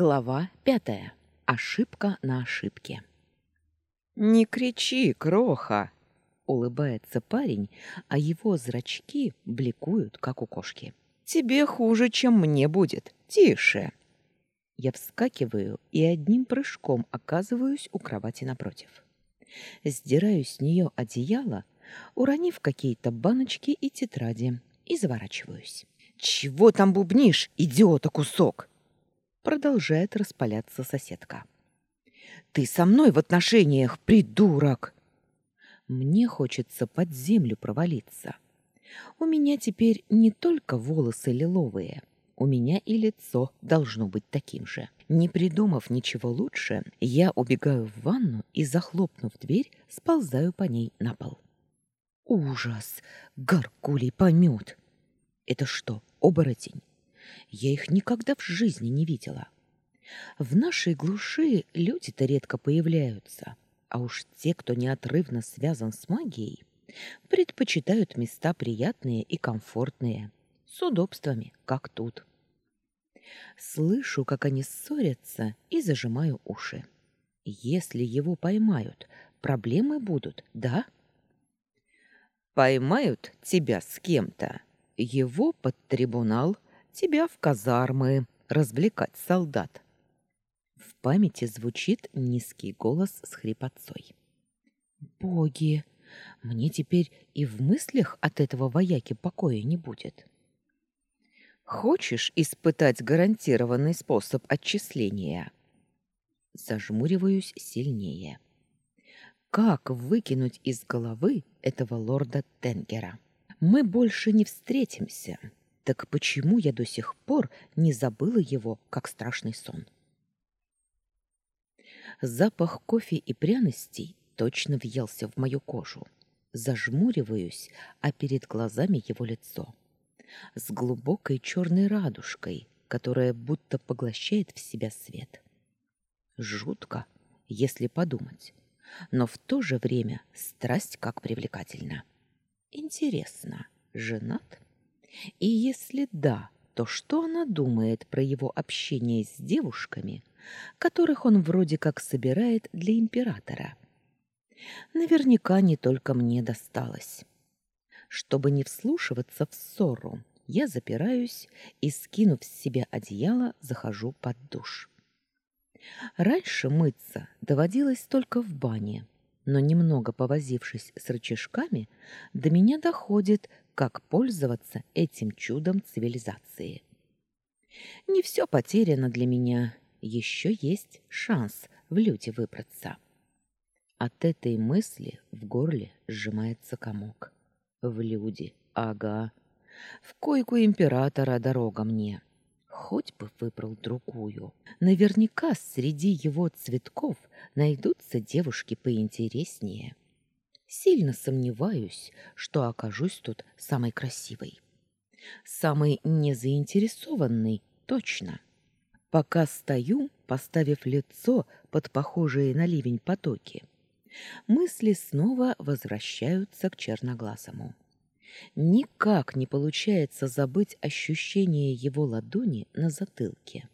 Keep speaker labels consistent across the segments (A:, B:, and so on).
A: Глава пятая. Ошибка на ошибке.
B: «Не кричи, кроха!»
A: — улыбается парень, а его зрачки бликуют, как у кошки.
B: «Тебе хуже, чем мне будет. Тише!»
A: Я вскакиваю и одним прыжком оказываюсь у кровати напротив. Сдираю с нее одеяло, уронив какие-то баночки и тетради, и заворачиваюсь.
B: «Чего там бубнишь, идиота кусок?»
A: Продолжает распаляться соседка.
B: «Ты со мной в отношениях, придурок!»
A: Мне хочется под землю провалиться. У меня теперь не только волосы лиловые, у меня и лицо должно быть таким же. Не придумав ничего лучше, я убегаю в ванну и, захлопнув дверь, сползаю по ней на пол. Ужас! Гаркулий помет! Это что, оборотень? Я их никогда в жизни не видела. В нашей глуши люди-то редко появляются, а уж те, кто неотрывно связан с магией, предпочитают места приятные и комфортные, с удобствами, как тут. Слышу, как они ссорятся, и зажимаю уши. Если его поймают, проблемы будут, да?
B: Поймают тебя с кем-то, его под трибунал – тебя в казармы развлекать солдат.
A: В памяти звучит низкий голос с хрипотцой. Боги, мне теперь и в мыслях от этого вояки покоя не будет.
B: Хочешь испытать гарантированный способ отчисления?
A: Зажмуриваюсь сильнее. Как выкинуть из головы этого лорда Тенгера? Мы больше не встретимся. Так почему я до сих пор не забыла его, как страшный сон? Запах кофе и пряностей точно въелся в мою кожу. Зажмуриваюсь, а перед глазами его лицо. С глубокой черной радужкой, которая будто поглощает в себя свет. Жутко, если подумать, но в то же время страсть как привлекательна. Интересно, женат? И если да, то что она думает про его общение с девушками, которых он вроде как собирает для императора? Наверняка не только мне досталось. Чтобы не вслушиваться в ссору, я запираюсь и, скинув с себя одеяло, захожу под душ. Раньше мыться доводилось только в бане, но немного повозившись с рычажками, до меня доходит, как пользоваться этим чудом цивилизации. Не все потеряно для меня, еще есть шанс в люди выбраться. От этой мысли в горле сжимается комок. В люди, ага. В койку императора дорога мне. Хоть бы выбрал другую. Наверняка среди его цветков найдутся девушки поинтереснее. Сильно сомневаюсь, что окажусь тут самой красивой. Самой незаинтересованной, точно. Пока стою, поставив лицо под похожие на ливень потоки, мысли снова возвращаются к черноглазому. Никак не получается забыть ощущение его ладони на затылке.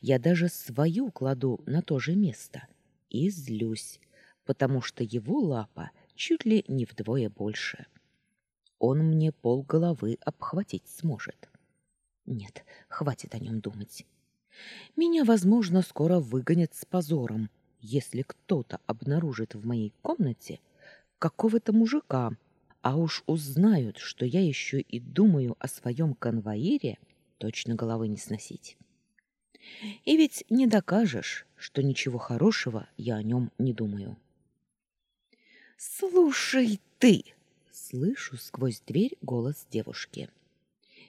A: Я даже свою кладу на то же место и злюсь, потому что его лапа чуть ли не вдвое больше. Он мне полголовы обхватить сможет. Нет, хватит о нем думать. Меня, возможно, скоро выгонят с позором, если кто-то обнаружит в моей комнате какого-то мужика, а уж узнают, что я еще и думаю о своем конвоире, точно головы не сносить. И ведь не докажешь, что ничего хорошего я о нем не думаю. «Слушай ты!» — слышу сквозь дверь голос девушки.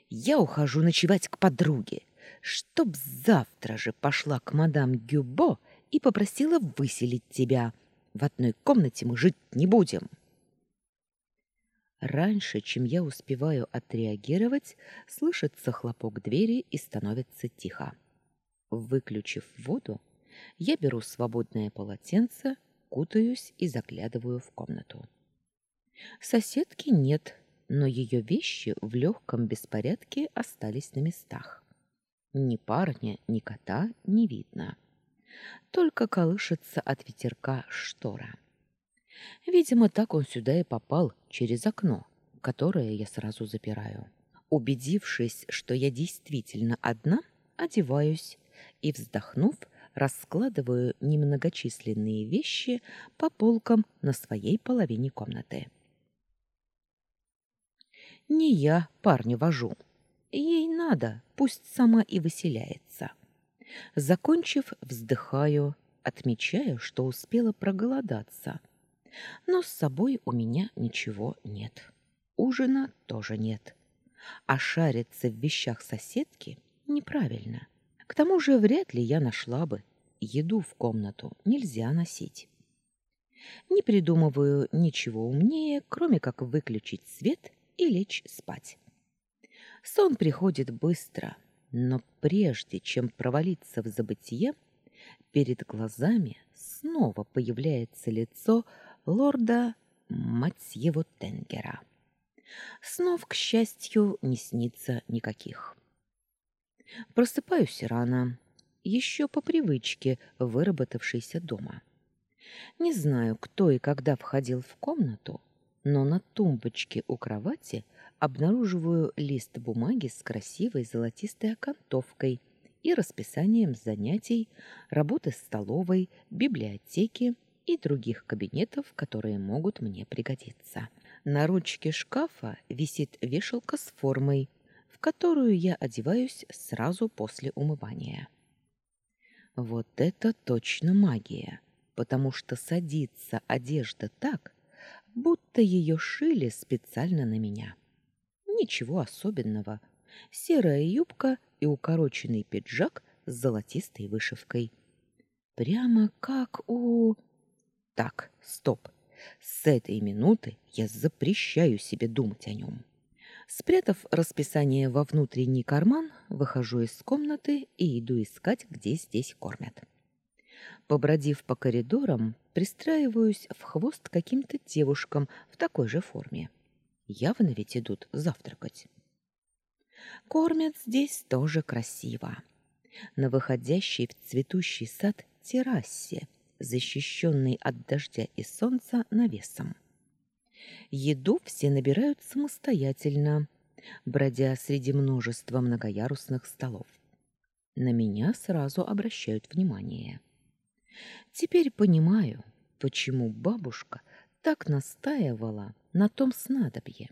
A: «Я ухожу ночевать к подруге, чтоб завтра же пошла к мадам Гюбо и попросила выселить тебя. В одной комнате мы жить не будем». Раньше, чем я успеваю отреагировать, слышится хлопок двери и становится тихо. Выключив воду, я беру свободное полотенце, кутаюсь и заглядываю в комнату. Соседки нет, но ее вещи в легком беспорядке остались на местах. Ни парня, ни кота не видно. Только колышется от ветерка штора. Видимо, так он сюда и попал через окно, которое я сразу запираю. Убедившись, что я действительно одна, одеваюсь и, вздохнув, раскладываю немногочисленные вещи по полкам на своей половине комнаты. Не я парня вожу. Ей надо, пусть сама и выселяется. Закончив, вздыхаю, отмечаю, что успела проголодаться. Но с собой у меня ничего нет. Ужина тоже нет. А шариться в вещах соседки неправильно. К тому же вряд ли я нашла бы. Еду в комнату нельзя носить. Не придумываю ничего умнее, кроме как выключить свет и лечь спать. Сон приходит быстро, но прежде чем провалиться в забытие, перед глазами снова появляется лицо лорда, мать его, Тенгера. Снов, к счастью, не снится никаких. Просыпаюсь рано, еще по привычке, выработавшейся дома. Не знаю, кто и когда входил в комнату, но на тумбочке у кровати обнаруживаю лист бумаги с красивой золотистой окантовкой и расписанием занятий, работы столовой, библиотеки и других кабинетов, которые могут мне пригодиться. На ручке шкафа висит вешалка с формой, в которую я одеваюсь сразу после умывания. Вот это точно магия, потому что садится одежда так, будто ее шили специально на меня. Ничего особенного. Серая юбка и укороченный пиджак с золотистой вышивкой. Прямо как у... Так, стоп. С этой минуты я запрещаю себе думать о нем. Спрятав расписание во внутренний карман, выхожу из комнаты и иду искать, где здесь кормят. Побродив по коридорам, пристраиваюсь в хвост каким-то девушкам в такой же форме. Явно ведь идут завтракать. Кормят здесь тоже красиво. На выходящей в цветущий сад террасе – защищенный от дождя и солнца навесом. Еду все набирают самостоятельно, бродя среди множества многоярусных столов. На меня сразу обращают внимание. Теперь понимаю, почему бабушка так настаивала на том снадобье.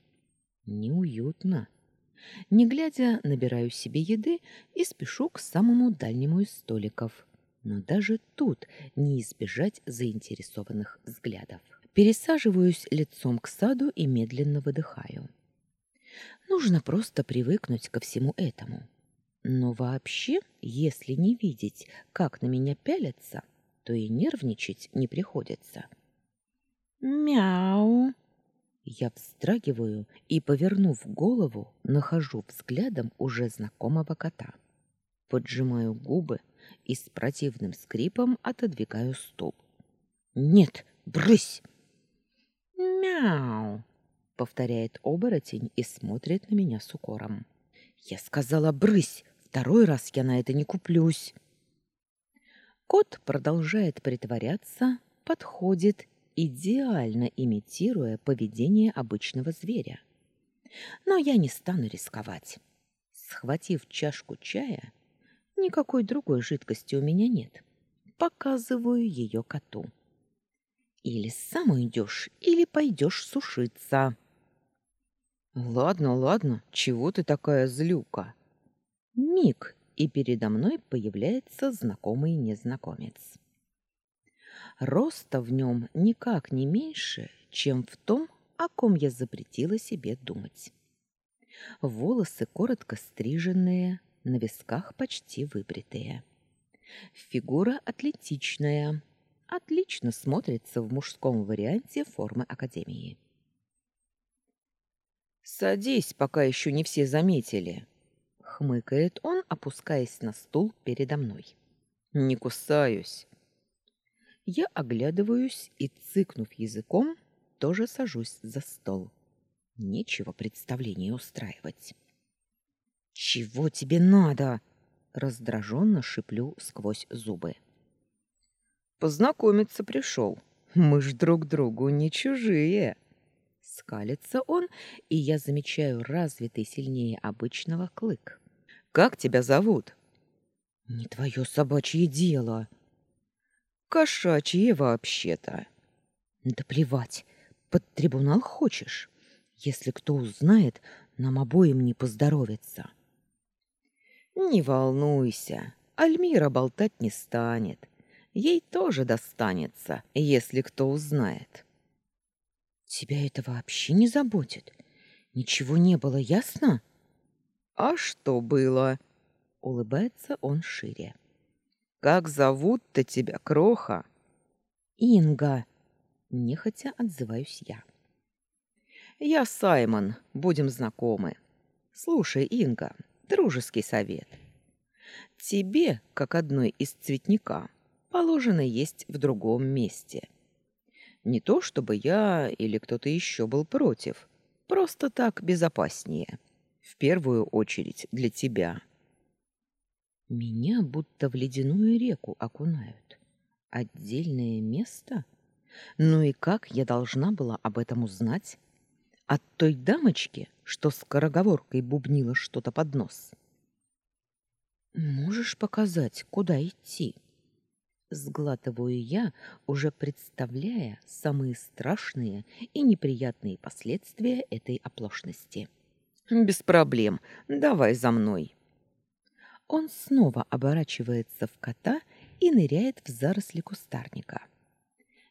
A: Неуютно. Не глядя, набираю себе еды и спешу к самому дальнему из столиков, но даже тут не избежать заинтересованных взглядов. Пересаживаюсь лицом к саду и медленно выдыхаю. Нужно просто привыкнуть ко всему этому. Но вообще, если не видеть, как на меня пялятся, то и нервничать не приходится. Мяу. Я вздрагиваю и, повернув голову, нахожу взглядом уже знакомого кота. Поджимаю губы, и с противным скрипом отодвигаю стул. «Нет, брысь!» «Мяу!» — повторяет оборотень и смотрит на меня с укором. «Я сказала, брысь! Второй раз я на это не куплюсь!» Кот продолжает притворяться, подходит, идеально имитируя поведение обычного зверя. Но я не стану рисковать. Схватив чашку чая, Никакой другой жидкости у меня нет. Показываю ее коту. Или сам уйдешь, или пойдешь сушиться. Ладно, ладно, чего ты такая злюка? Миг, и передо мной появляется знакомый незнакомец. Роста в нем никак не меньше, чем в том, о ком я запретила себе думать. Волосы коротко стриженные, на висках почти выбритые. Фигура атлетичная, отлично смотрится в мужском варианте формы академии. «Садись, пока еще не все заметили», — хмыкает он, опускаясь на стул передо мной. «Не кусаюсь». Я оглядываюсь и, цыкнув языком, тоже сажусь за стол. Нечего представление устраивать. «Чего тебе надо?» Раздраженно шиплю сквозь зубы.
B: Познакомиться пришел. Мы ж друг другу не чужие.
A: Скалится он, и я замечаю развитый сильнее обычного клык.
B: Как тебя зовут?
A: Не твое собачье дело.
B: Кошачье вообще-то.
A: Да плевать. Под трибунал хочешь? Если кто узнает, нам обоим не поздоровится.
B: Не волнуйся, Альмира болтать не станет. Ей тоже достанется, если кто узнает.
A: Тебя это вообще не заботит? Ничего не было, ясно?
B: А что было?
A: Улыбается он шире.
B: Как зовут-то тебя, кроха?
A: Инга. Нехотя отзываюсь я.
B: Я Саймон, будем знакомы. Слушай, Инга, дружеский совет. Тебе, как одной из цветника, положено есть в другом месте. Не то чтобы я или кто-то еще был против, просто так безопаснее. В первую очередь для тебя.
A: Меня будто в ледяную реку окунают. Отдельное место? Ну и как я должна была об этом узнать? От той дамочки, что скороговоркой бубнила что-то под нос. Можешь показать, куда идти? Сглатываю я, уже представляя самые страшные и неприятные последствия этой оплошности.
B: Без проблем. Давай за мной.
A: Он снова оборачивается в кота и ныряет в заросли кустарника.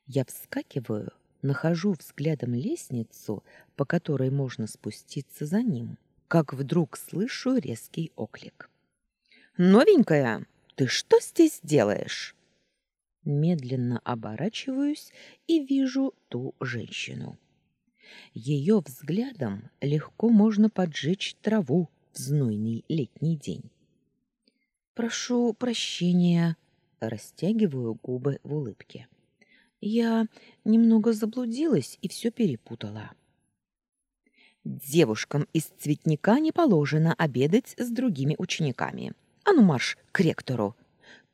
A: Я вскакиваю, нахожу взглядом лестницу, по которой можно спуститься за ним, как вдруг слышу резкий оклик.
B: «Новенькая, ты что здесь делаешь?»
A: Медленно оборачиваюсь и вижу ту женщину. Ее взглядом легко можно поджечь траву в знойный летний день. «Прошу прощения», — растягиваю губы в улыбке. «Я немного заблудилась и все перепутала».
B: «Девушкам из цветника не положено обедать с другими учениками. А ну марш к ректору!»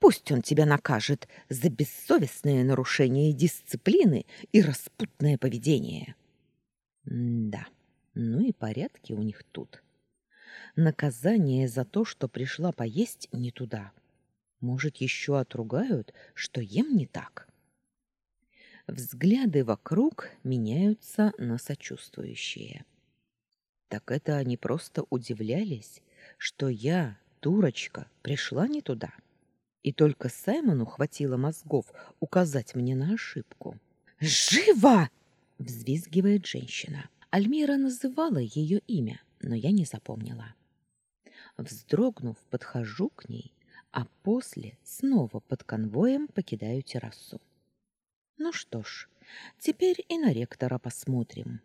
B: Пусть он тебя накажет за бессовестное нарушение дисциплины и распутное поведение.
A: Да, ну и порядки у них тут. Наказание за то, что пришла поесть не туда. Может, еще отругают, что ем не так. Взгляды вокруг меняются на сочувствующие. Так это они просто удивлялись, что я, дурочка, пришла не туда. — и только Саймону хватило мозгов указать мне на ошибку.
B: «Живо!»
A: — взвизгивает женщина. Альмира называла ее имя, но я не запомнила. Вздрогнув, подхожу к ней, а после снова под конвоем покидаю террасу. Ну что ж, теперь и на ректора посмотрим.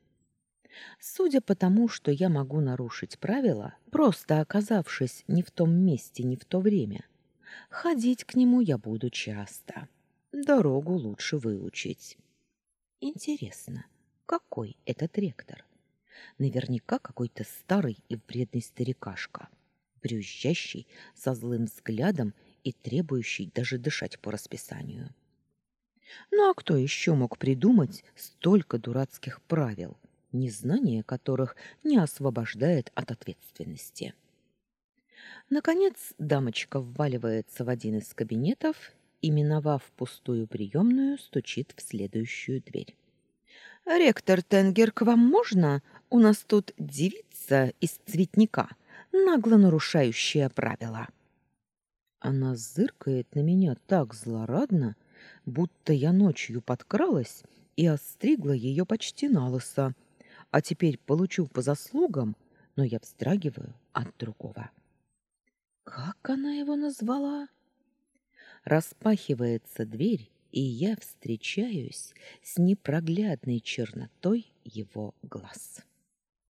A: Судя по тому, что я могу нарушить правила, просто оказавшись не в том месте, не в то время, Ходить к нему я буду часто. Дорогу лучше выучить. Интересно, какой этот ректор? Наверняка какой-то старый и вредный старикашка, брюзжащий, со злым взглядом и требующий даже дышать по расписанию. Ну а кто еще мог придумать столько дурацких правил, незнание которых не освобождает от ответственности? Наконец дамочка вваливается в один из кабинетов и, миновав пустую приемную, стучит в следующую дверь.
B: «Ректор Тенгер, к вам можно? У нас тут девица из цветника, нагло нарушающая правила».
A: Она зыркает на меня так злорадно, будто я ночью подкралась и остригла ее почти на лысо, а теперь получу по заслугам, но я вздрагиваю от другого. Как она его назвала? Распахивается дверь, и я встречаюсь с непроглядной чернотой его глаз.